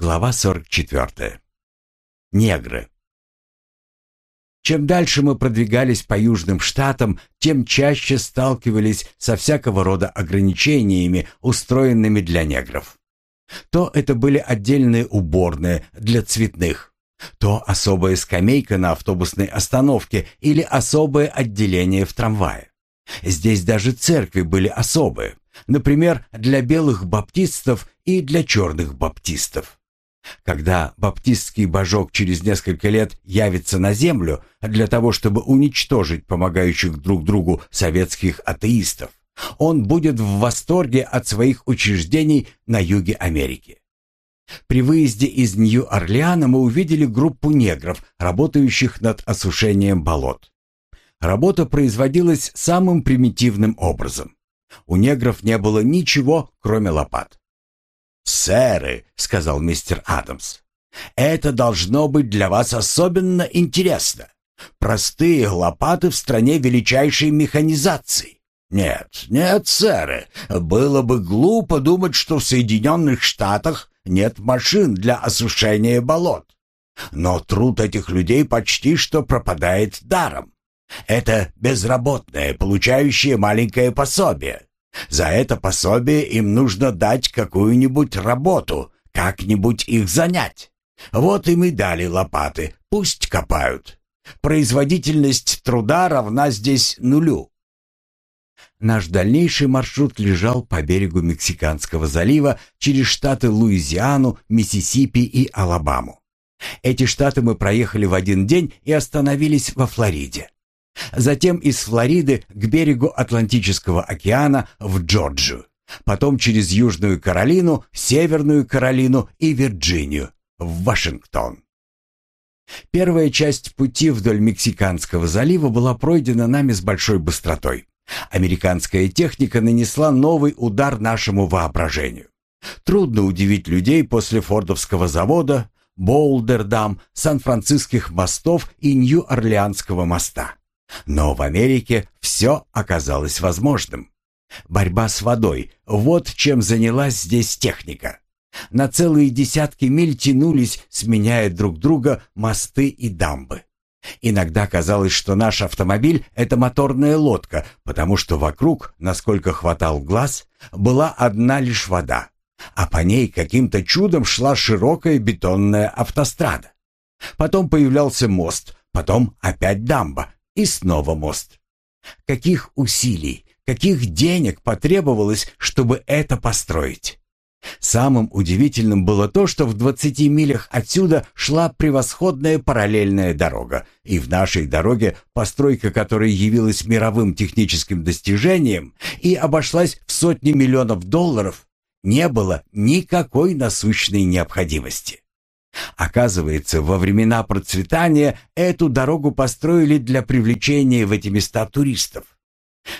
Глава 44. Негры. Чем дальше мы продвигались по южным штатам, тем чаще сталкивались со всякого рода ограничениями, устроенными для негров. То это были отдельные уборные для цветных, то особая скамейка на автобусной остановке или особое отделение в трамвае. Здесь даже церкви были особые, например, для белых баптистов и для черных баптистов. Когда баптистский божок через несколько лет явится на землю для того, чтобы уничтожить помогающих друг другу советских атеистов, он будет в восторге от своих учреждений на юге Америки. При выезде из Нью-Орлеана мы увидели группу негров, работающих над осушением болот. Работа производилась самым примитивным образом. У негров не было ничего, кроме лопат. «Сэры», — сказал мистер Адамс, — «это должно быть для вас особенно интересно. Простые лопаты в стране величайшей механизации. Нет, нет, сэры, было бы глупо думать, что в Соединенных Штатах нет машин для осушения болот. Но труд этих людей почти что пропадает даром. Это безработные, получающие маленькое пособие. За это пособие им нужно дать какую-нибудь работу, как-нибудь их занять. Вот им и дали лопаты, пусть копают. Производительность труда равна здесь нулю. Наш дальнейший маршрут лежал по берегу Мексиканского залива через штаты Луизиану, Миссисипи и Алабаму. Эти штаты мы проехали в один день и остановились во Флориде. Затем из Флориды к берегу Атлантического океана в Джорджию. Потом через Южную Каролину, Северную Каролину и Вирджинию в Вашингтон. Первая часть пути вдоль Мексиканского залива была пройдена нами с большой быстротой. Американская техника нанесла новый удар нашему воображению. Трудно удивить людей после Фордовского завода, Болдердам, Сан-Франциских мостов и Нью-Орлеанского моста. Но в Америке все оказалось возможным. Борьба с водой – вот чем занялась здесь техника. На целые десятки миль тянулись, сменяя друг друга мосты и дамбы. Иногда казалось, что наш автомобиль – это моторная лодка, потому что вокруг, насколько хватал глаз, была одна лишь вода, а по ней каким-то чудом шла широкая бетонная автострада. Потом появлялся мост, потом опять дамба, и снова мост. Каких усилий, каких денег потребовалось, чтобы это построить? Самым удивительным было то, что в 20 милях отсюда шла превосходная параллельная дорога, и в нашей дороге, постройка которой явилась мировым техническим достижением и обошлась в сотни миллионов долларов, не было никакой насущной необходимости. Оказывается, во времена процветания эту дорогу построили для привлечения в эти места туристов.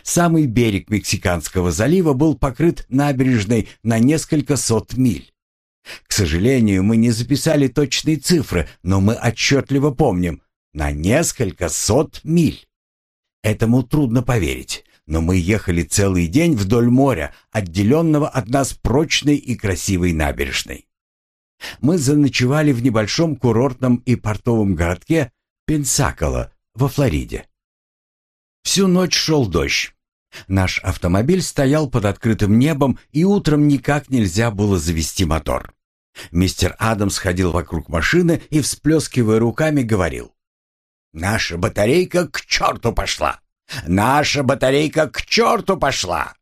Самый берег Мексиканского залива был покрыт набережной на несколько сот миль. К сожалению, мы не записали точные цифры, но мы отчетливо помним – на несколько сот миль. Этому трудно поверить, но мы ехали целый день вдоль моря, отделенного от нас прочной и красивой набережной мы заночевали в небольшом курортном и портовом городке Пенсакола во Флориде. Всю ночь шел дождь. Наш автомобиль стоял под открытым небом, и утром никак нельзя было завести мотор. Мистер Адамс ходил вокруг машины и, всплескивая руками, говорил. «Наша батарейка к черту пошла! Наша батарейка к черту пошла!»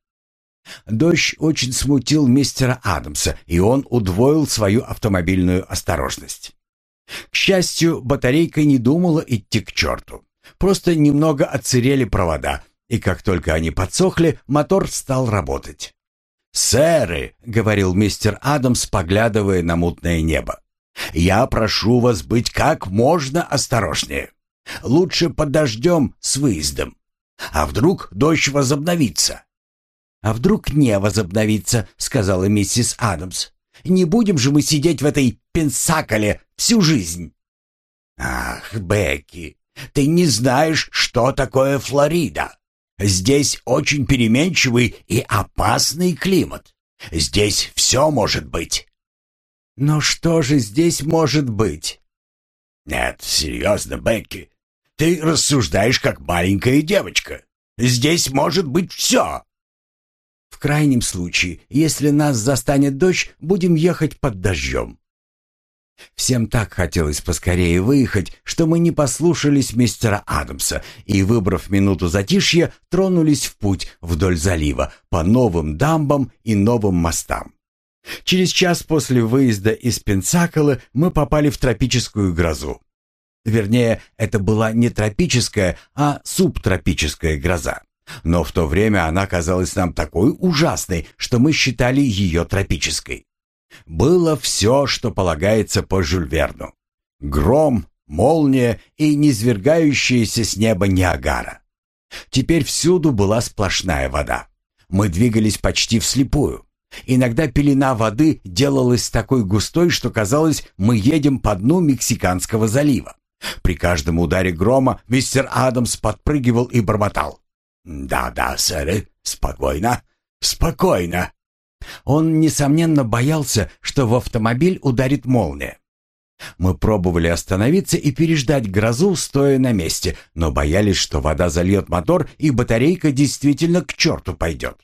Дождь очень смутил мистера Адамса, и он удвоил свою автомобильную осторожность. К счастью, батарейка не думала идти к черту. Просто немного отсырели провода, и как только они подсохли, мотор стал работать. «Сэры», — говорил мистер Адамс, поглядывая на мутное небо, — «я прошу вас быть как можно осторожнее. Лучше подождем с выездом. А вдруг дождь возобновится? «А вдруг не возобновится?» — сказала миссис Адамс. «Не будем же мы сидеть в этой пенсаколе всю жизнь!» «Ах, Бекки, ты не знаешь, что такое Флорида. Здесь очень переменчивый и опасный климат. Здесь все может быть». Но что же здесь может быть? Нет, серьезно, Бекки. Ты рассуждаешь как маленькая девочка. Здесь может быть все. В крайнем случае, если нас застанет дождь, будем ехать под дождем. Всем так хотелось поскорее выехать, что мы не послушались мистера Адамса и, выбрав минуту затишья, тронулись в путь вдоль залива по новым дамбам и новым мостам. Через час после выезда из Пенсаколы мы попали в тропическую грозу. Вернее, это была не тропическая, а субтропическая гроза. Но в то время она казалась нам такой ужасной, что мы считали ее тропической. Было все, что полагается по Жюльверну. Гром, молния и низвергающаяся с неба Ниагара. Теперь всюду была сплошная вода. Мы двигались почти вслепую. Иногда пелена воды делалась такой густой, что казалось, мы едем по дну Мексиканского залива. При каждом ударе грома мистер Адамс подпрыгивал и бормотал. «Да-да, сэр, спокойно, спокойно». Он, несомненно, боялся, что в автомобиль ударит молния. Мы пробовали остановиться и переждать грозу, стоя на месте, но боялись, что вода зальет мотор и батарейка действительно к черту пойдет.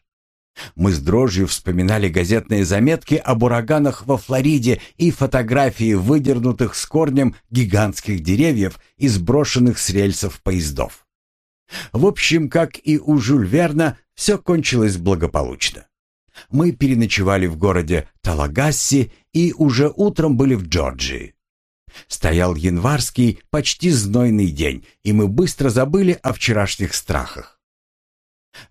Мы с дрожью вспоминали газетные заметки об ураганах во Флориде и фотографии выдернутых с корнем гигантских деревьев и сброшенных с рельсов поездов. В общем, как и у Жюль Верна, все кончилось благополучно. Мы переночевали в городе Талагасси и уже утром были в Джорджии. Стоял январский, почти знойный день, и мы быстро забыли о вчерашних страхах.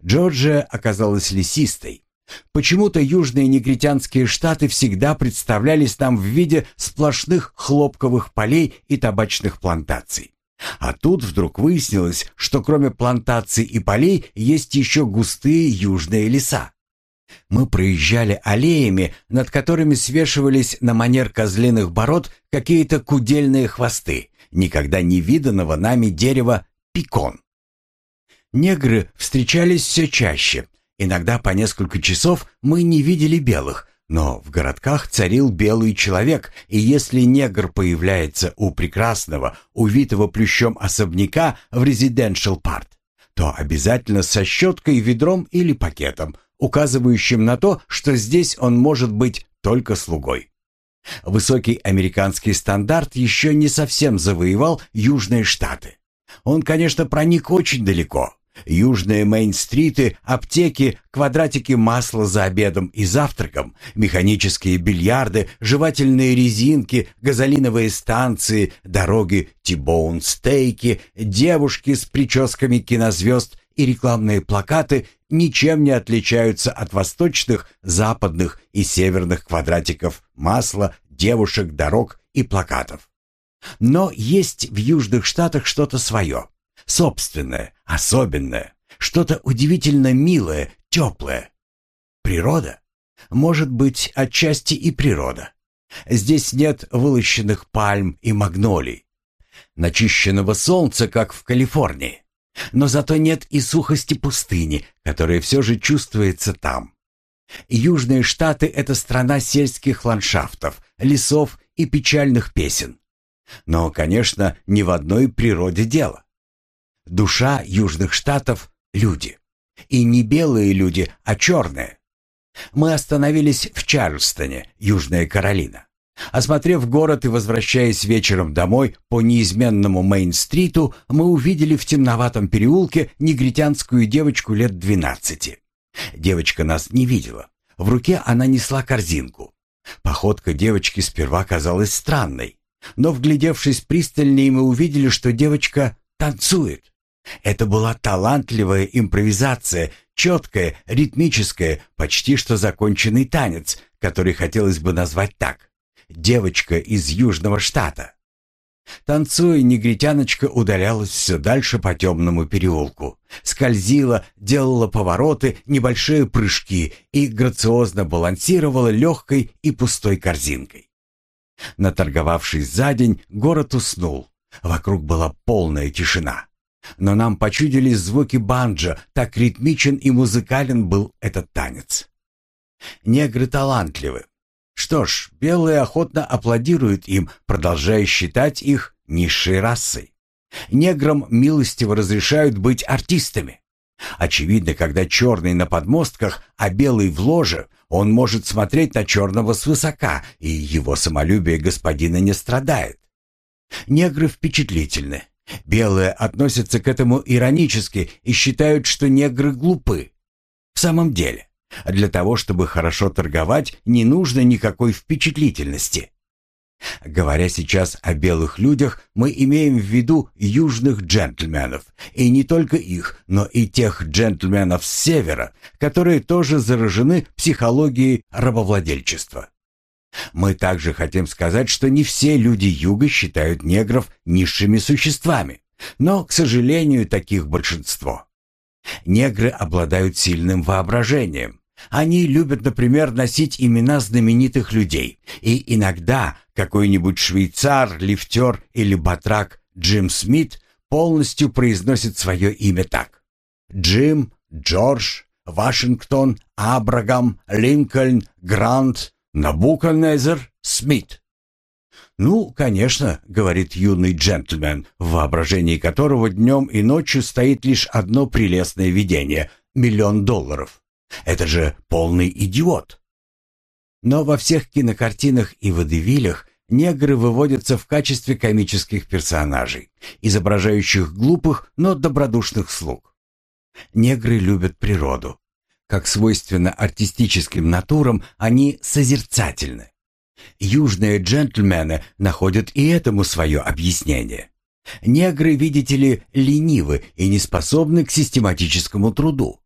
Джорджия оказалась лесистой. Почему-то южные негритянские штаты всегда представлялись нам в виде сплошных хлопковых полей и табачных плантаций. А тут вдруг выяснилось, что кроме плантаций и полей есть еще густые южные леса. Мы проезжали аллеями, над которыми свешивались на манер козлиных бород какие-то кудельные хвосты, никогда не виданного нами дерева пикон. Негры встречались все чаще. Иногда по несколько часов мы не видели белых, но в городках царил белый человек, и если негр появляется у прекрасного, увитого плющом особняка в резиденшал парт, то обязательно со щеткой, ведром или пакетом, указывающим на то, что здесь он может быть только слугой. Высокий американский стандарт еще не совсем завоевал Южные Штаты. Он, конечно, проник очень далеко, Южные Мейн-стриты, аптеки, квадратики масла за обедом и завтраком, механические бильярды, жевательные резинки, газолиновые станции, дороги Тибоун-стейки, девушки с прическами кинозвезд и рекламные плакаты ничем не отличаются от восточных, западных и северных квадратиков масла, девушек, дорог и плакатов. Но есть в Южных Штатах что-то свое собственное, особенное, что-то удивительно милое, теплое. Природа? Может быть, отчасти и природа. Здесь нет вылощенных пальм и магнолий, начищенного солнца, как в Калифорнии. Но зато нет и сухости пустыни, которая все же чувствуется там. Южные Штаты — это страна сельских ландшафтов, лесов и печальных песен. Но, конечно, не в одной природе дело. Душа Южных Штатов — люди. И не белые люди, а черные. Мы остановились в Чарльстоне, Южная Каролина. Осмотрев город и возвращаясь вечером домой по неизменному Мейн-стриту, мы увидели в темноватом переулке негритянскую девочку лет двенадцати. Девочка нас не видела. В руке она несла корзинку. Походка девочки сперва казалась странной, но, вглядевшись пристальнее, мы увидели, что девочка танцует. Это была талантливая импровизация, четкая, ритмическая, почти что законченный танец, который хотелось бы назвать так. Девочка из Южного штата. Танцуя, негритяночка удалялась все дальше по темному переулку. Скользила, делала повороты, небольшие прыжки и грациозно балансировала легкой и пустой корзинкой. Наторговавшись за день, город уснул. Вокруг была полная тишина. Но нам почудились звуки банджо, так ритмичен и музыкален был этот танец. Негры талантливы. Что ж, белые охотно аплодируют им, продолжая считать их низшей расой. Неграм милостиво разрешают быть артистами. Очевидно, когда черный на подмостках, а белый в ложе, он может смотреть на черного свысока, и его самолюбие господина не страдает. Негры впечатлительны. Белые относятся к этому иронически и считают, что негры глупы. В самом деле, для того, чтобы хорошо торговать, не нужно никакой впечатлительности. Говоря сейчас о белых людях, мы имеем в виду южных джентльменов, и не только их, но и тех джентльменов с севера, которые тоже заражены психологией рабовладельчества. Мы также хотим сказать, что не все люди юга считают негров низшими существами, но, к сожалению, таких большинство. Негры обладают сильным воображением, они любят, например, носить имена знаменитых людей, и иногда какой-нибудь швейцар, лифтер или батрак Джим Смит полностью произносит свое имя так. Джим, Джордж, Вашингтон, Абрагам, Линкольн, Грант, Набукаднезер, Смит. «Ну, конечно», — говорит юный джентльмен, в воображении которого днем и ночью стоит лишь одно прелестное видение — миллион долларов. Это же полный идиот. Но во всех кинокартинах и водевилях негры выводятся в качестве комических персонажей, изображающих глупых, но добродушных слуг. Негры любят природу. Как свойственно артистическим натурам, они созерцательны. Южные джентльмены находят и этому свое объяснение. Негры, видите ли, ленивы и не способны к систематическому труду.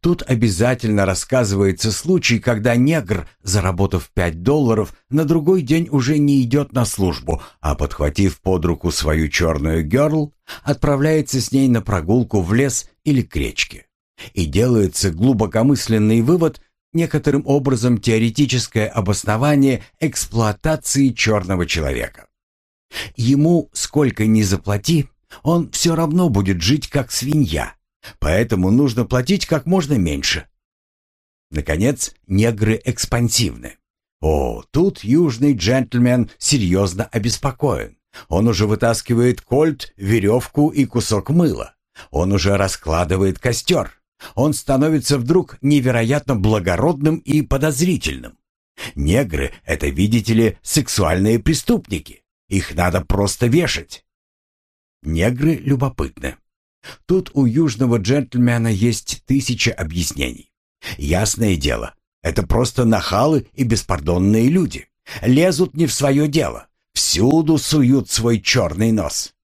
Тут обязательно рассказывается случай, когда негр, заработав 5 долларов, на другой день уже не идет на службу, а подхватив под руку свою черную герл, отправляется с ней на прогулку в лес или к речке. И делается глубокомысленный вывод, некоторым образом теоретическое обоснование эксплуатации черного человека. Ему сколько ни заплати, он все равно будет жить как свинья – Поэтому нужно платить как можно меньше. Наконец, негры экспансивны. О, тут южный джентльмен серьезно обеспокоен. Он уже вытаскивает кольт, веревку и кусок мыла. Он уже раскладывает костер. Он становится вдруг невероятно благородным и подозрительным. Негры — это, видите ли, сексуальные преступники. Их надо просто вешать. Негры любопытны. Тут у южного джентльмена есть тысяча объяснений. Ясное дело, это просто нахалы и беспардонные люди. Лезут не в свое дело, всюду суют свой черный нос.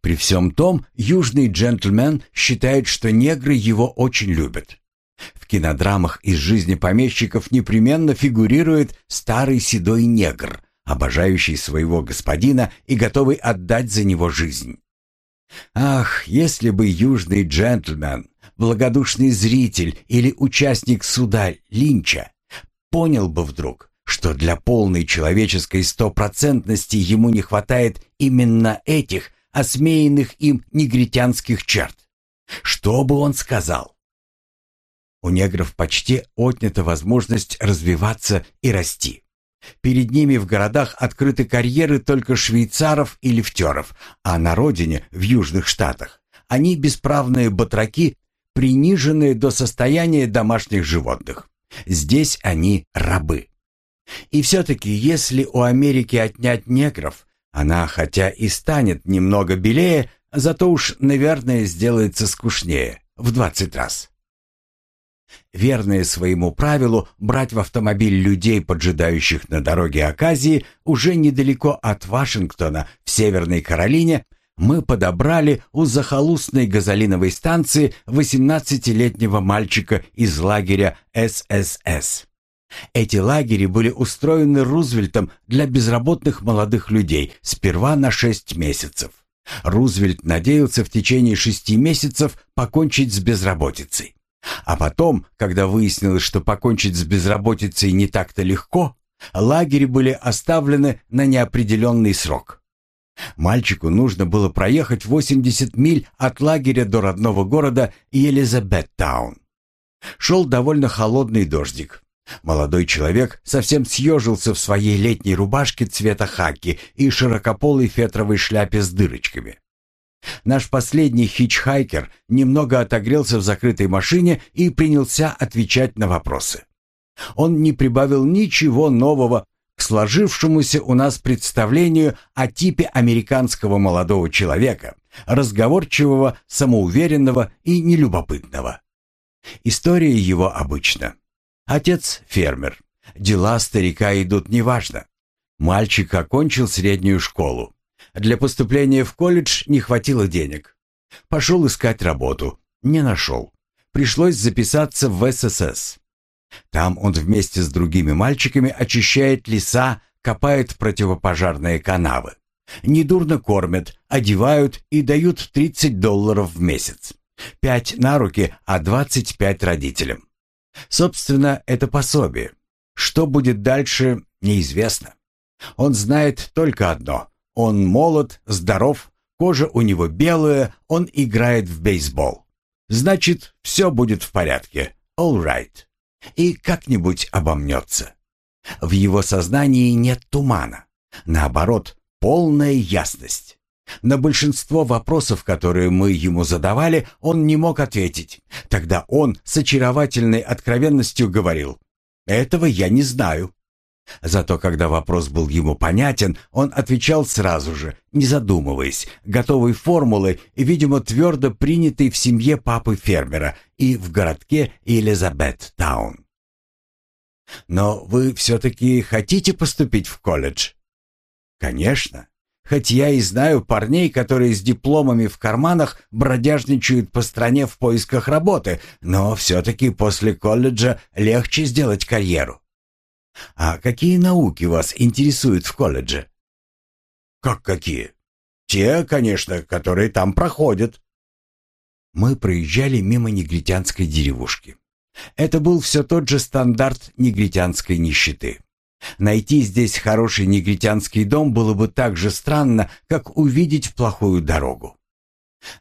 При всем том, южный джентльмен считает, что негры его очень любят. В кинодрамах из жизни помещиков непременно фигурирует старый седой негр, обожающий своего господина и готовый отдать за него жизнь. Ах, если бы южный джентльмен, благодушный зритель или участник суда Линча понял бы вдруг, что для полной человеческой стопроцентности ему не хватает именно этих осмеянных им негритянских черт. Что бы он сказал? У негров почти отнята возможность развиваться и расти. Перед ними в городах открыты карьеры только швейцаров и лифтеров, а на родине, в Южных Штатах, они бесправные батраки, приниженные до состояния домашних животных. Здесь они рабы. И все-таки, если у Америки отнять негров, она хотя и станет немного белее, зато уж, наверное, сделается скучнее в двадцать раз. Верные своему правилу брать в автомобиль людей, поджидающих на дороге Аказии, уже недалеко от Вашингтона, в Северной Каролине, мы подобрали у захолустной газолиновой станции 18-летнего мальчика из лагеря ССС. Эти лагеря были устроены Рузвельтом для безработных молодых людей сперва на 6 месяцев. Рузвельт надеялся в течение шести месяцев покончить с безработицей. А потом, когда выяснилось, что покончить с безработицей не так-то легко, лагеря были оставлены на неопределенный срок. Мальчику нужно было проехать 80 миль от лагеря до родного города Елизабеттаун. Шел довольно холодный дождик. Молодой человек совсем съежился в своей летней рубашке цвета хаки и широкополой фетровой шляпе с дырочками. Наш последний хичхайкер немного отогрелся в закрытой машине и принялся отвечать на вопросы. Он не прибавил ничего нового к сложившемуся у нас представлению о типе американского молодого человека, разговорчивого, самоуверенного и нелюбопытного. История его обычна. Отец – фермер. Дела старика идут неважно. Мальчик окончил среднюю школу. Для поступления в колледж не хватило денег. Пошел искать работу. Не нашел. Пришлось записаться в ССС. Там он вместе с другими мальчиками очищает леса, копает противопожарные канавы. Недурно кормят, одевают и дают 30 долларов в месяц. Пять на руки, а 25 родителям. Собственно, это пособие. Что будет дальше, неизвестно. Он знает только одно. Он молод, здоров, кожа у него белая, он играет в бейсбол. Значит, все будет в порядке. All right. И как-нибудь обомнется. В его сознании нет тумана. Наоборот, полная ясность. На большинство вопросов, которые мы ему задавали, он не мог ответить. Тогда он с очаровательной откровенностью говорил «Этого я не знаю». Зато когда вопрос был ему понятен, он отвечал сразу же, не задумываясь, готовой формулой, видимо, твердо принятой в семье папы-фермера и в городке Элизабет-таун. «Но вы все-таки хотите поступить в колледж?» «Конечно. Хоть я и знаю парней, которые с дипломами в карманах бродяжничают по стране в поисках работы, но все-таки после колледжа легче сделать карьеру. А какие науки вас интересуют в колледже? Как какие? Те, конечно, которые там проходят. Мы проезжали мимо негритянской деревушки. Это был все тот же стандарт негритянской нищеты. Найти здесь хороший негритянский дом было бы так же странно, как увидеть плохую дорогу.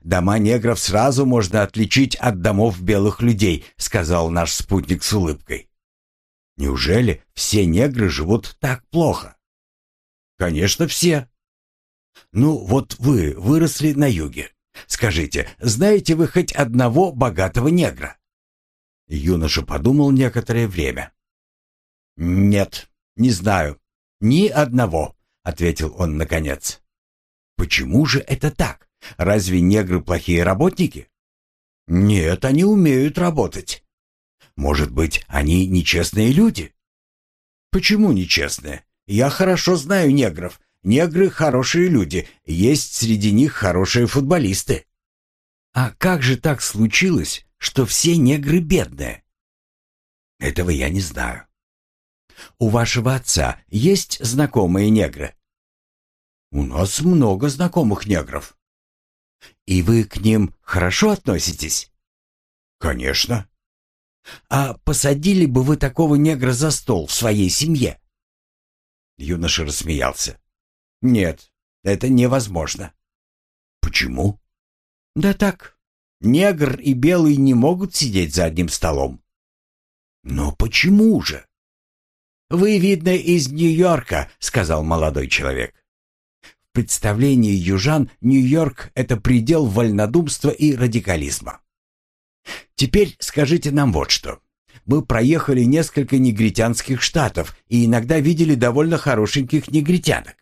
«Дома негров сразу можно отличить от домов белых людей», — сказал наш спутник с улыбкой. «Неужели все негры живут так плохо?» «Конечно, все». «Ну, вот вы выросли на юге. Скажите, знаете вы хоть одного богатого негра?» Юноша подумал некоторое время. «Нет», «Не знаю. Ни одного», — ответил он наконец. «Почему же это так? Разве негры плохие работники?» «Нет, они умеют работать». «Может быть, они нечестные люди?» «Почему нечестные? Я хорошо знаю негров. Негры — хорошие люди. Есть среди них хорошие футболисты». «А как же так случилось, что все негры бедные?» «Этого я не знаю. У вашего отца есть знакомые негры? У нас много знакомых негров. И вы к ним хорошо относитесь? Конечно. А посадили бы вы такого негра за стол в своей семье? Юноша рассмеялся. Нет, это невозможно. Почему? Да так. Негр и белый не могут сидеть за одним столом. Но почему же? «Вы, видно, из Нью-Йорка», — сказал молодой человек. В представлении южан Нью-Йорк — это предел вольнодумства и радикализма. Теперь скажите нам вот что. Мы проехали несколько негритянских штатов и иногда видели довольно хорошеньких негритянок.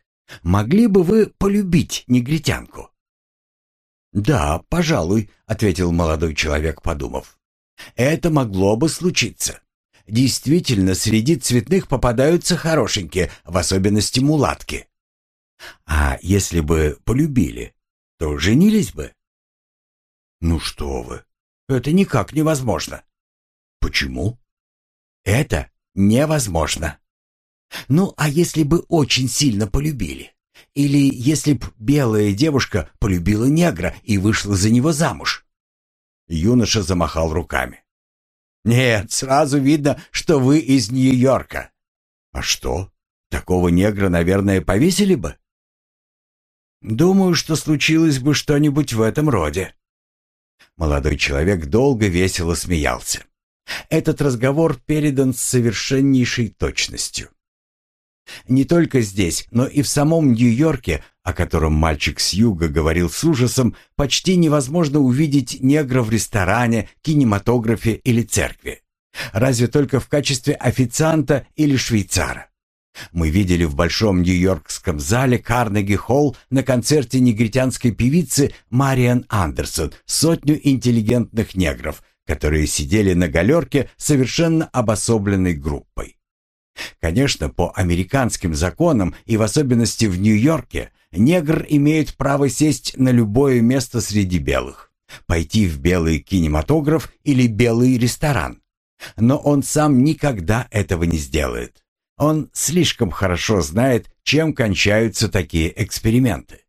Могли бы вы полюбить негритянку? «Да, пожалуй», — ответил молодой человек, подумав. «Это могло бы случиться. Действительно, среди цветных попадаются хорошенькие, в особенности мулатки. А если бы полюбили, то женились бы? Ну что вы, это никак невозможно. Почему? Это невозможно. Ну, а если бы очень сильно полюбили? Или если б белая девушка полюбила негра и вышла за него замуж? Юноша замахал руками. Нет, сразу видно, что вы из Нью-Йорка. А что? Такого негра, наверное, повесили бы? Думаю, что случилось бы что-нибудь в этом роде. Молодой человек долго весело смеялся. Этот разговор передан с совершеннейшей точностью. Не только здесь, но и в самом Нью-Йорке, о котором мальчик с юга говорил с ужасом, почти невозможно увидеть негра в ресторане, кинематографе или церкви. Разве только в качестве официанта или швейцара. Мы видели в большом нью-йоркском зале Карнеги-холл на концерте негритянской певицы Мариан Андерсон сотню интеллигентных негров, которые сидели на галерке совершенно обособленной группой. Конечно, по американским законам и в особенности в Нью-Йорке, негр имеет право сесть на любое место среди белых, пойти в белый кинематограф или белый ресторан. Но он сам никогда этого не сделает. Он слишком хорошо знает, чем кончаются такие эксперименты.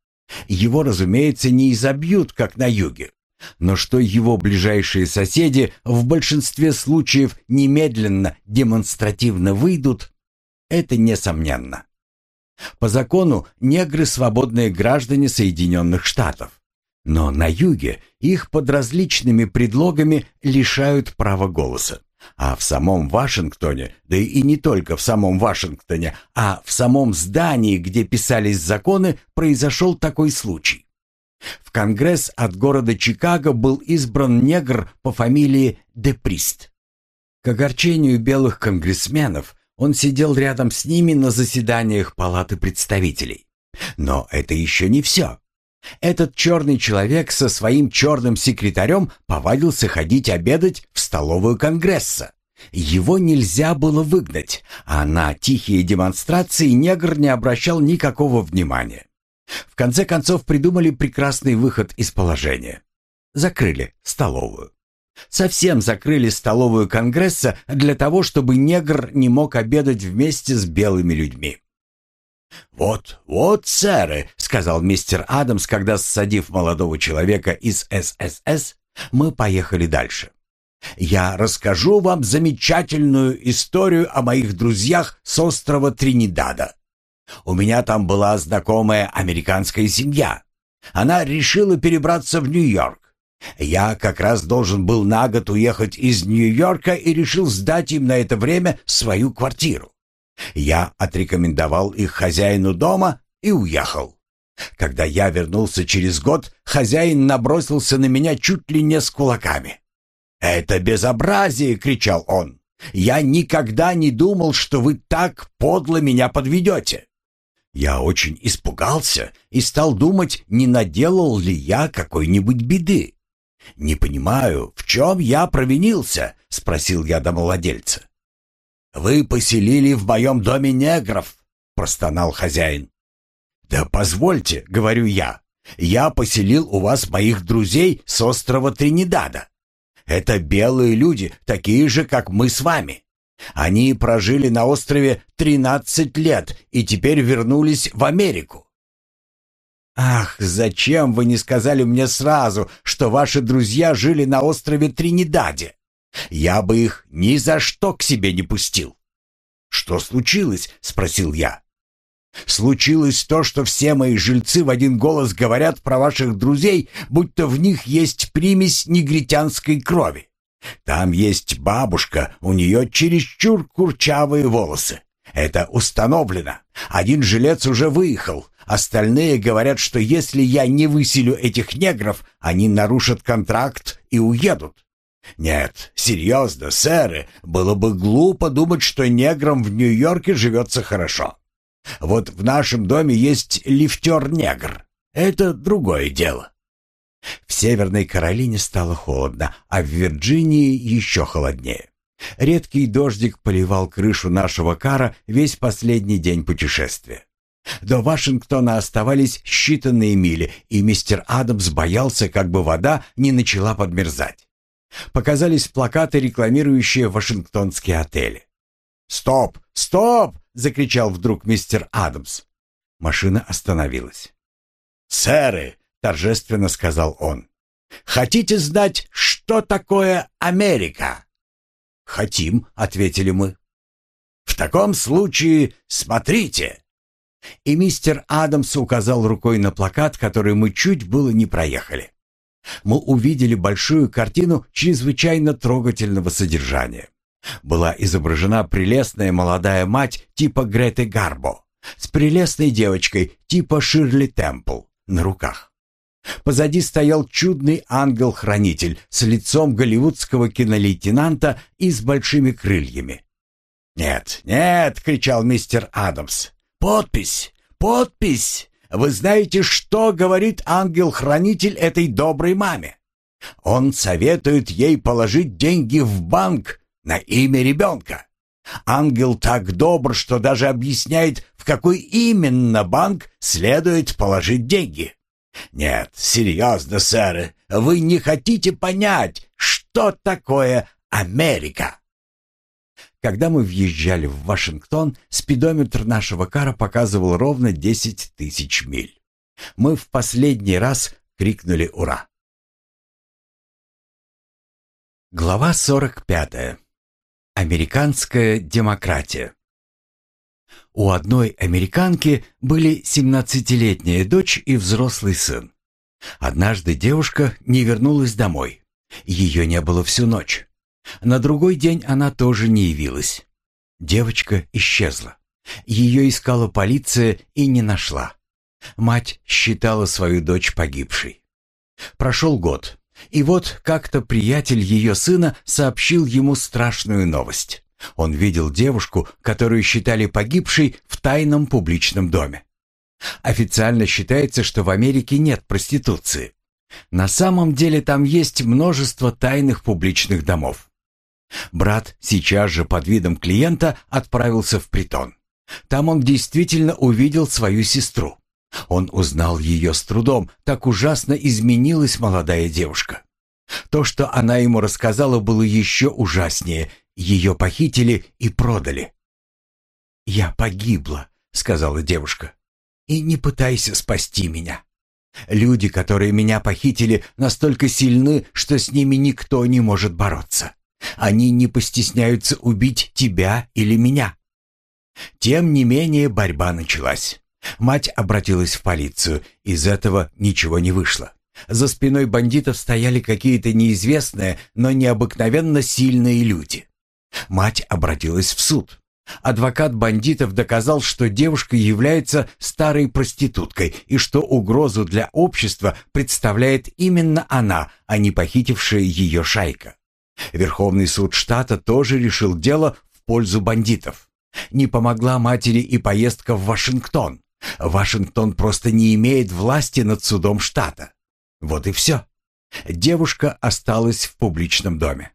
Его, разумеется, не изобьют, как на юге. Но что его ближайшие соседи в большинстве случаев немедленно демонстративно выйдут, это несомненно. По закону негры свободные граждане Соединенных Штатов. Но на юге их под различными предлогами лишают права голоса. А в самом Вашингтоне, да и не только в самом Вашингтоне, а в самом здании, где писались законы, произошел такой случай. В Конгресс от города Чикаго был избран негр по фамилии Деприст. К огорчению белых конгрессменов он сидел рядом с ними на заседаниях Палаты представителей. Но это еще не все. Этот черный человек со своим черным секретарем повадился ходить обедать в столовую Конгресса. Его нельзя было выгнать, а на тихие демонстрации негр не обращал никакого внимания. В конце концов придумали прекрасный выход из положения. Закрыли столовую. Совсем закрыли столовую Конгресса для того, чтобы негр не мог обедать вместе с белыми людьми. «Вот, вот, сэры», — сказал мистер Адамс, когда, ссадив молодого человека из ССС, мы поехали дальше. «Я расскажу вам замечательную историю о моих друзьях с острова Тринидада. У меня там была знакомая американская семья. Она решила перебраться в Нью-Йорк. Я как раз должен был на год уехать из Нью-Йорка и решил сдать им на это время свою квартиру. Я отрекомендовал их хозяину дома и уехал. Когда я вернулся через год, хозяин набросился на меня чуть ли не с кулаками. «Это безобразие!» — кричал он. «Я никогда не думал, что вы так подло меня подведете. Я очень испугался и стал думать, не наделал ли я какой-нибудь беды. «Не понимаю, в чем я провинился?» — спросил я домовладельца. «Вы поселили в моем доме негров», — простонал хозяин. «Да позвольте», — говорю я, — «я поселил у вас моих друзей с острова Тринидада. Это белые люди, такие же, как мы с вами. Они прожили на острове 13 лет и теперь вернулись в Америку. Ах, зачем вы не сказали мне сразу, что ваши друзья жили на острове Тринидаде? Я бы их ни за что к себе не пустил. Что случилось? спросил я. Случилось то, что все мои жильцы в один голос говорят про ваших друзей, будто в них есть примесь негритянской крови. Там есть бабушка, у нее чересчур курчавые волосы. Это установлено. Один жилец уже выехал. Остальные говорят, что если я не выселю этих негров, они нарушат контракт и уедут. Нет, серьезно, сэры, было бы глупо думать, что неграм в Нью-Йорке живется хорошо. Вот в нашем доме есть лифтер-негр. Это другое дело. В Северной Каролине стало холодно, а в Вирджинии еще холоднее. Редкий дождик поливал крышу нашего кара весь последний день путешествия. До Вашингтона оставались считанные мили, и мистер Адамс боялся, как бы вода не начала подмерзать. Показались плакаты, рекламирующие вашингтонские отели. «Стоп! Стоп!» — закричал вдруг мистер Адамс. Машина остановилась. «Сэры!» — торжественно сказал он. «Хотите знать, что такое Америка?» «Хотим», — ответили мы. «В таком случае смотрите!» И мистер Адамс указал рукой на плакат, который мы чуть было не проехали. Мы увидели большую картину чрезвычайно трогательного содержания. Была изображена прелестная молодая мать типа Греты Гарбо с прелестной девочкой типа Ширли Темпл на руках. Позади стоял чудный ангел-хранитель с лицом голливудского кинолейтенанта и с большими крыльями. «Нет, нет!» — кричал мистер Адамс. «Подпись! Подпись! Вы знаете, что говорит ангел-хранитель этой доброй маме? Он советует ей положить деньги в банк на имя ребенка. Ангел так добр, что даже объясняет, в какой именно банк следует положить деньги. Нет, серьезно, сэр, вы не хотите понять, что такое Америка. Когда мы въезжали в Вашингтон, спидометр нашего кара показывал ровно 10 тысяч миль. Мы в последний раз крикнули «Ура!». Глава 45. Американская демократия. У одной американки были 17-летняя дочь и взрослый сын. Однажды девушка не вернулась домой. Ее не было всю ночь. На другой день она тоже не явилась. Девочка исчезла. Ее искала полиция и не нашла. Мать считала свою дочь погибшей. Прошел год, и вот как-то приятель ее сына сообщил ему страшную новость. Он видел девушку, которую считали погибшей в тайном публичном доме. Официально считается, что в Америке нет проституции. На самом деле там есть множество тайных публичных домов. Брат сейчас же под видом клиента отправился в притон. Там он действительно увидел свою сестру. Он узнал ее с трудом, так ужасно изменилась молодая девушка. То, что она ему рассказала, было еще ужаснее. Ее похитили и продали. «Я погибла», — сказала девушка. «И не пытайся спасти меня. Люди, которые меня похитили, настолько сильны, что с ними никто не может бороться. Они не постесняются убить тебя или меня. Тем не менее борьба началась. Мать обратилась в полицию. Из этого ничего не вышло. За спиной бандитов стояли какие-то неизвестные, но необыкновенно сильные люди. Мать обратилась в суд. Адвокат бандитов доказал, что девушка является старой проституткой и что угрозу для общества представляет именно она, а не похитившая ее шайка. Верховный суд штата тоже решил дело в пользу бандитов. Не помогла матери и поездка в Вашингтон. Вашингтон просто не имеет власти над судом штата. Вот и все. Девушка осталась в публичном доме.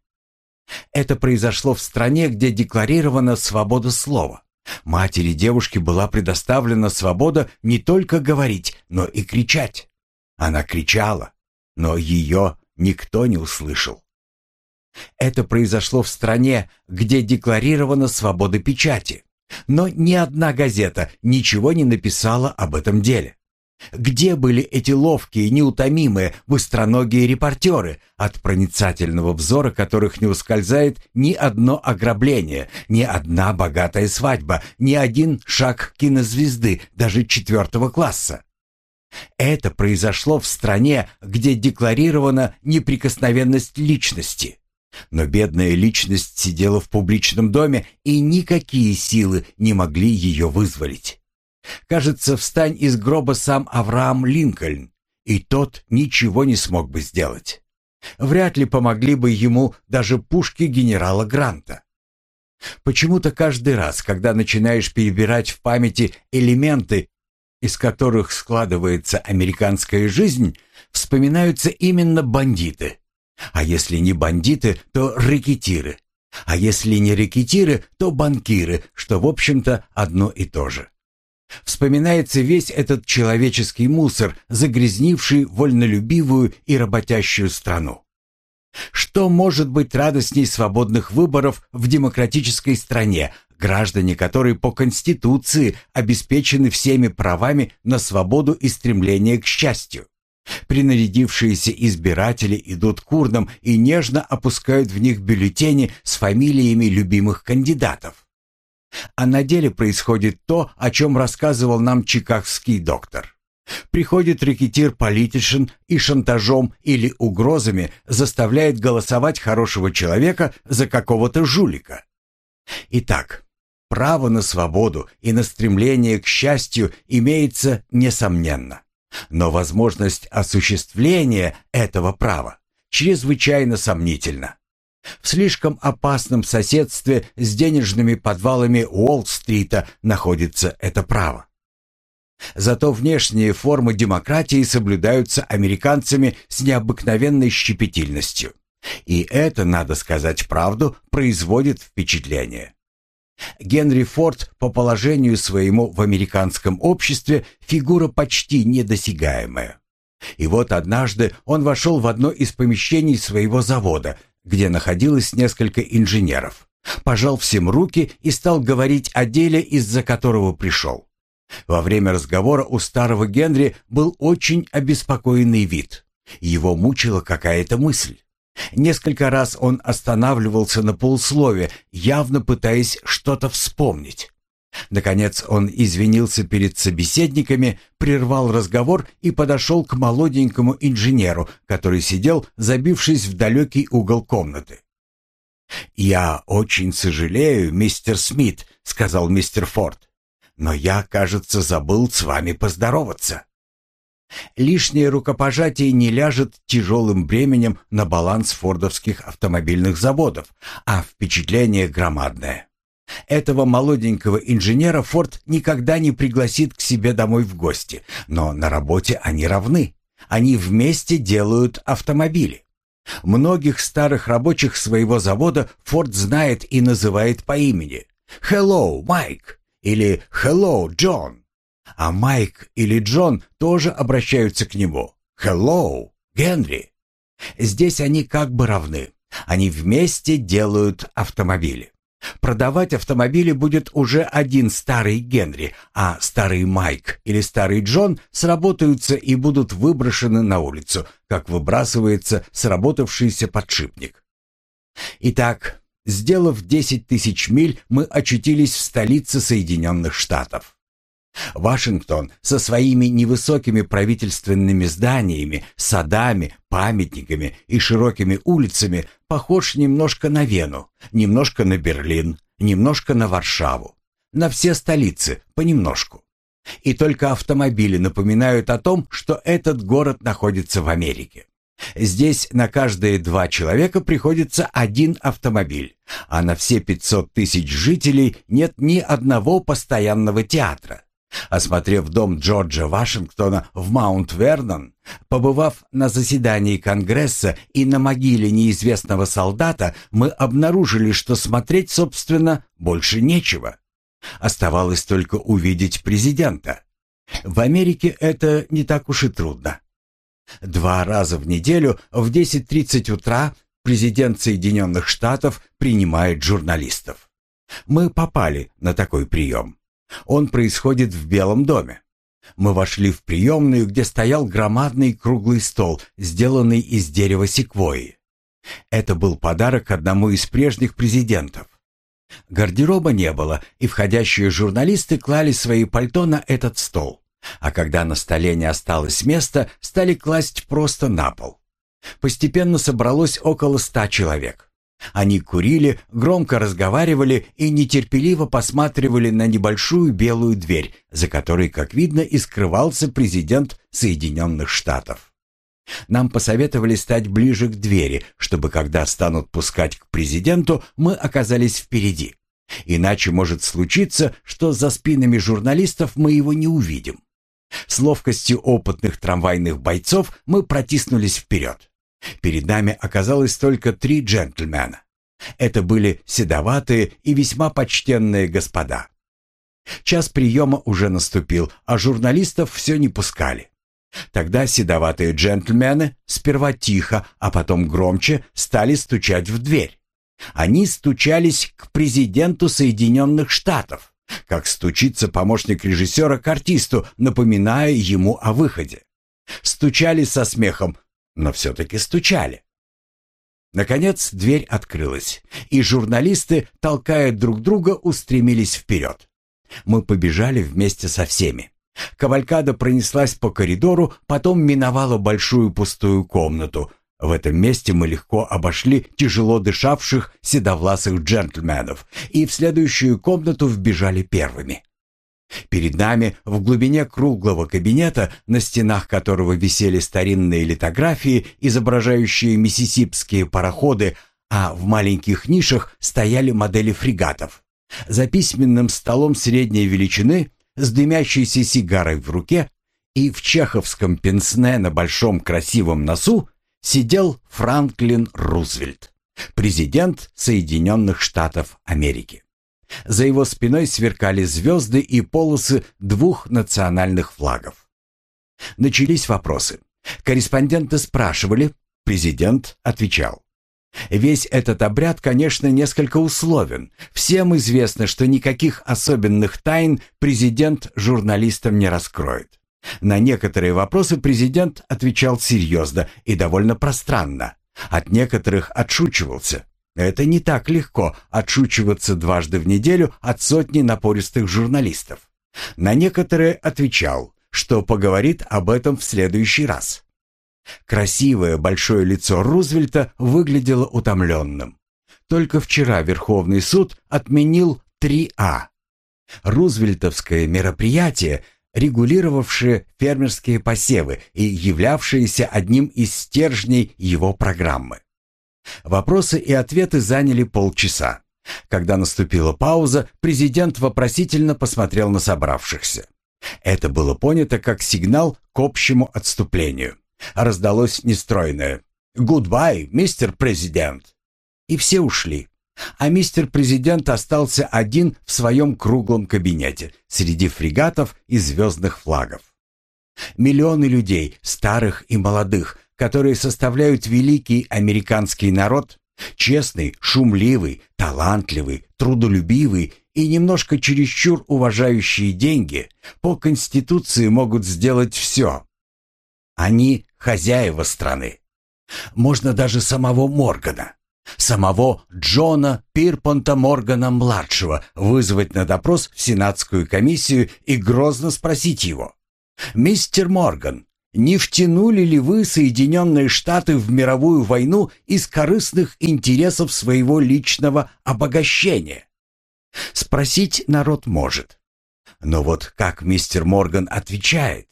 Это произошло в стране, где декларирована свобода слова. Матери девушки была предоставлена свобода не только говорить, но и кричать. Она кричала, но ее никто не услышал. Это произошло в стране, где декларирована свобода печати. Но ни одна газета ничего не написала об этом деле. Где были эти ловкие, неутомимые, быстроногие репортеры, от проницательного взора которых не ускользает ни одно ограбление, ни одна богатая свадьба, ни один шаг кинозвезды, даже четвертого класса? Это произошло в стране, где декларирована неприкосновенность личности, но бедная личность сидела в публичном доме, и никакие силы не могли ее вызволить. Кажется, встань из гроба сам Авраам Линкольн, и тот ничего не смог бы сделать. Вряд ли помогли бы ему даже пушки генерала Гранта. Почему-то каждый раз, когда начинаешь перебирать в памяти элементы, из которых складывается американская жизнь, вспоминаются именно бандиты – а если не бандиты, то рэкетиры. А если не рэкетиры, то банкиры, что, в общем-то, одно и то же. Вспоминается весь этот человеческий мусор, загрязнивший вольнолюбивую и работящую страну. Что может быть радостней свободных выборов в демократической стране, граждане которой по Конституции обеспечены всеми правами на свободу и стремление к счастью? Принарядившиеся избиратели идут к урнам и нежно опускают в них бюллетени с фамилиями любимых кандидатов. А на деле происходит то, о чем рассказывал нам чикагский доктор. Приходит рэкетир политишен и шантажом или угрозами заставляет голосовать хорошего человека за какого-то жулика. Итак, право на свободу и на стремление к счастью имеется несомненно. Но возможность осуществления этого права чрезвычайно сомнительна. В слишком опасном соседстве с денежными подвалами Уолл-стрита находится это право. Зато внешние формы демократии соблюдаются американцами с необыкновенной щепетильностью. И это, надо сказать правду, производит впечатление. Генри Форд по положению своему в американском обществе фигура почти недосягаемая. И вот однажды он вошел в одно из помещений своего завода, где находилось несколько инженеров, пожал всем руки и стал говорить о деле, из-за которого пришел. Во время разговора у старого Генри был очень обеспокоенный вид. Его мучила какая-то мысль. Несколько раз он останавливался на полуслове, явно пытаясь что-то вспомнить. Наконец он извинился перед собеседниками, прервал разговор и подошел к молоденькому инженеру, который сидел, забившись в далекий угол комнаты. «Я очень сожалею, мистер Смит», — сказал мистер Форд, «но я, кажется, забыл с вами поздороваться». Лишнее рукопожатие не ляжет тяжелым бременем на баланс фордовских автомобильных заводов, а впечатление громадное. Этого молоденького инженера Форд никогда не пригласит к себе домой в гости, но на работе они равны. Они вместе делают автомобили. Многих старых рабочих своего завода Форд знает и называет по имени. «Hello, Майк!» или «Hello, Джон!» А Майк или Джон тоже обращаются к нему. «Hello, Генри!» Здесь они как бы равны. Они вместе делают автомобили. Продавать автомобили будет уже один старый Генри, а старый Майк или старый Джон сработаются и будут выброшены на улицу, как выбрасывается сработавшийся подшипник. Итак, сделав 10 тысяч миль, мы очутились в столице Соединенных Штатов. Вашингтон со своими невысокими правительственными зданиями, садами, памятниками и широкими улицами похож немножко на Вену, немножко на Берлин, немножко на Варшаву. На все столицы, понемножку. И только автомобили напоминают о том, что этот город находится в Америке. Здесь на каждые два человека приходится один автомобиль, а на все 500 тысяч жителей нет ни одного постоянного театра. Осмотрев дом Джорджа Вашингтона в Маунт-Вернон, побывав на заседании Конгресса и на могиле неизвестного солдата, мы обнаружили, что смотреть, собственно, больше нечего. Оставалось только увидеть президента. В Америке это не так уж и трудно. Два раза в неделю в 10.30 утра президент Соединенных Штатов принимает журналистов. Мы попали на такой прием. Он происходит в Белом доме. Мы вошли в приемную, где стоял громадный круглый стол, сделанный из дерева секвойи. Это был подарок одному из прежних президентов. Гардероба не было, и входящие журналисты клали свои пальто на этот стол. А когда на столе не осталось места, стали класть просто на пол. Постепенно собралось около ста человек. Они курили, громко разговаривали и нетерпеливо посматривали на небольшую белую дверь, за которой, как видно, и скрывался президент Соединенных Штатов. Нам посоветовали стать ближе к двери, чтобы когда станут пускать к президенту, мы оказались впереди. Иначе может случиться, что за спинами журналистов мы его не увидим. С ловкостью опытных трамвайных бойцов мы протиснулись вперед. Перед нами оказалось только три джентльмена. Это были седоватые и весьма почтенные господа. Час приема уже наступил, а журналистов все не пускали. Тогда седоватые джентльмены сперва тихо, а потом громче стали стучать в дверь. Они стучались к президенту Соединенных Штатов, как стучится помощник режиссера к артисту, напоминая ему о выходе. Стучали со смехом, но все-таки стучали. Наконец дверь открылась, и журналисты, толкая друг друга, устремились вперед. Мы побежали вместе со всеми. Кавалькада пронеслась по коридору, потом миновала большую пустую комнату. В этом месте мы легко обошли тяжело дышавших седовласых джентльменов и в следующую комнату вбежали первыми. Перед нами, в глубине круглого кабинета, на стенах которого висели старинные литографии, изображающие миссисипские пароходы, а в маленьких нишах стояли модели фрегатов. За письменным столом средней величины, с дымящейся сигарой в руке и в чеховском пенсне на большом красивом носу, сидел Франклин Рузвельт, президент Соединенных Штатов Америки. За его спиной сверкали звезды и полосы двух национальных флагов. Начались вопросы. Корреспонденты спрашивали, президент отвечал. Весь этот обряд, конечно, несколько условен. Всем известно, что никаких особенных тайн президент журналистам не раскроет. На некоторые вопросы президент отвечал серьезно и довольно пространно. От некоторых отшучивался. Это не так легко отшучиваться дважды в неделю от сотни напористых журналистов. На некоторые отвечал, что поговорит об этом в следующий раз. Красивое большое лицо Рузвельта выглядело утомленным. Только вчера Верховный суд отменил 3А. Рузвельтовское мероприятие, регулировавшее фермерские посевы и являвшееся одним из стержней его программы. Вопросы и ответы заняли полчаса. Когда наступила пауза, президент вопросительно посмотрел на собравшихся. Это было понято как сигнал к общему отступлению. Раздалось нестройное «Goodbye, Mister President!» И все ушли. А мистер президент остался один в своем круглом кабинете среди фрегатов и звездных флагов. Миллионы людей, старых и молодых, которые составляют великий американский народ, честный, шумливый, талантливый, трудолюбивый и немножко чересчур уважающие деньги, по Конституции могут сделать все. Они хозяева страны. Можно даже самого Моргана, самого Джона Пирпонта Моргана-младшего вызвать на допрос в Сенатскую комиссию и грозно спросить его. «Мистер Морган, не втянули ли вы Соединенные Штаты в мировую войну из корыстных интересов своего личного обогащения? Спросить народ может. Но вот как мистер Морган отвечает,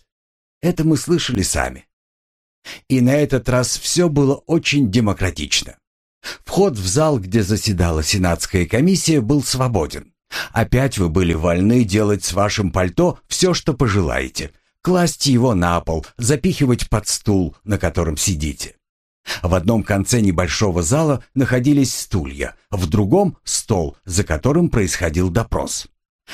это мы слышали сами. И на этот раз все было очень демократично. Вход в зал, где заседала Сенатская комиссия, был свободен. Опять вы были вольны делать с вашим пальто все, что пожелаете, класть его на пол, запихивать под стул, на котором сидите. В одном конце небольшого зала находились стулья, в другом — стол, за которым происходил допрос.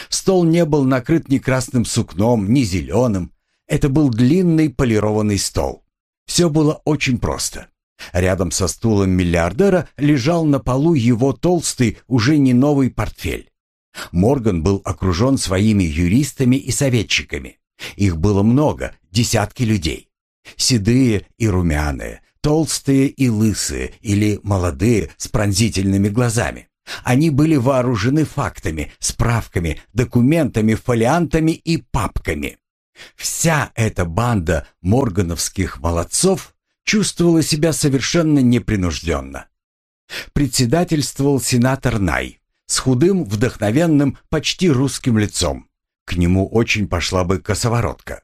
Стол не был накрыт ни красным сукном, ни зеленым. Это был длинный полированный стол. Все было очень просто. Рядом со стулом миллиардера лежал на полу его толстый, уже не новый портфель. Морган был окружен своими юристами и советчиками. Их было много, десятки людей. Седые и румяные, толстые и лысые или молодые с пронзительными глазами. Они были вооружены фактами, справками, документами, фолиантами и папками. Вся эта банда моргановских молодцов чувствовала себя совершенно непринужденно. Председательствовал сенатор Най с худым, вдохновенным, почти русским лицом. К нему очень пошла бы косоворотка.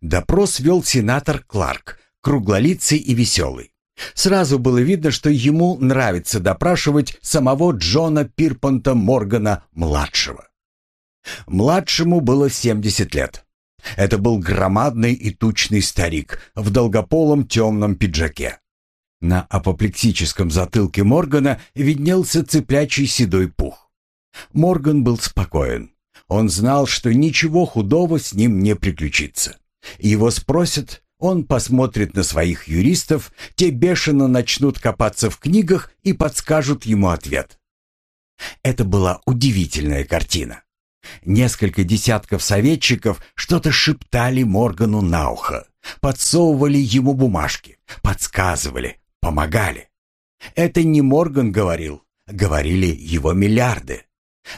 Допрос вел сенатор Кларк, круглолицый и веселый. Сразу было видно, что ему нравится допрашивать самого Джона Пирпонта Моргана-младшего. Младшему было 70 лет. Это был громадный и тучный старик в долгополом темном пиджаке. На апоплексическом затылке Моргана виднелся цыплячий седой пух. Морган был спокоен. Он знал, что ничего худого с ним не приключится. Его спросят, он посмотрит на своих юристов, те бешено начнут копаться в книгах и подскажут ему ответ. Это была удивительная картина. Несколько десятков советчиков что-то шептали Моргану на ухо, подсовывали ему бумажки, подсказывали, помогали. Это не Морган говорил, говорили его миллиарды.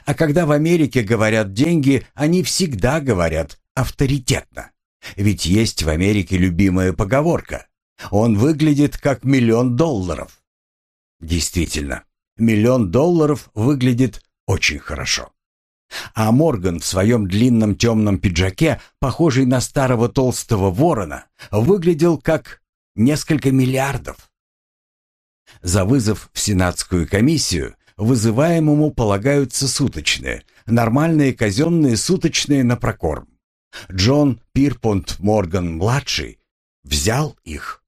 А когда в Америке говорят деньги, они всегда говорят авторитетно. Ведь есть в Америке любимая поговорка «Он выглядит как миллион долларов». Действительно, миллион долларов выглядит очень хорошо. А Морган в своем длинном темном пиджаке, похожий на старого толстого ворона, выглядел как несколько миллиардов. За вызов в Сенатскую комиссию вызываемому полагаются суточные, нормальные казенные суточные на прокорм. Джон Пирпонт Морган-младший взял их.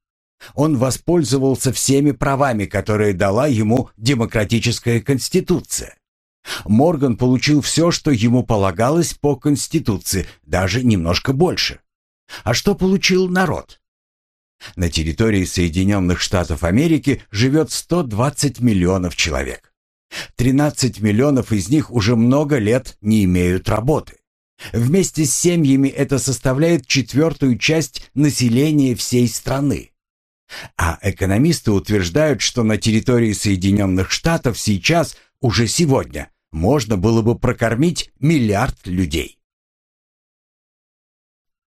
Он воспользовался всеми правами, которые дала ему демократическая конституция. Морган получил все, что ему полагалось по конституции, даже немножко больше. А что получил народ? На территории Соединенных Штатов Америки живет 120 миллионов человек. 13 миллионов из них уже много лет не имеют работы. Вместе с семьями это составляет четвертую часть населения всей страны. А экономисты утверждают, что на территории Соединенных Штатов сейчас, уже сегодня, можно было бы прокормить миллиард людей.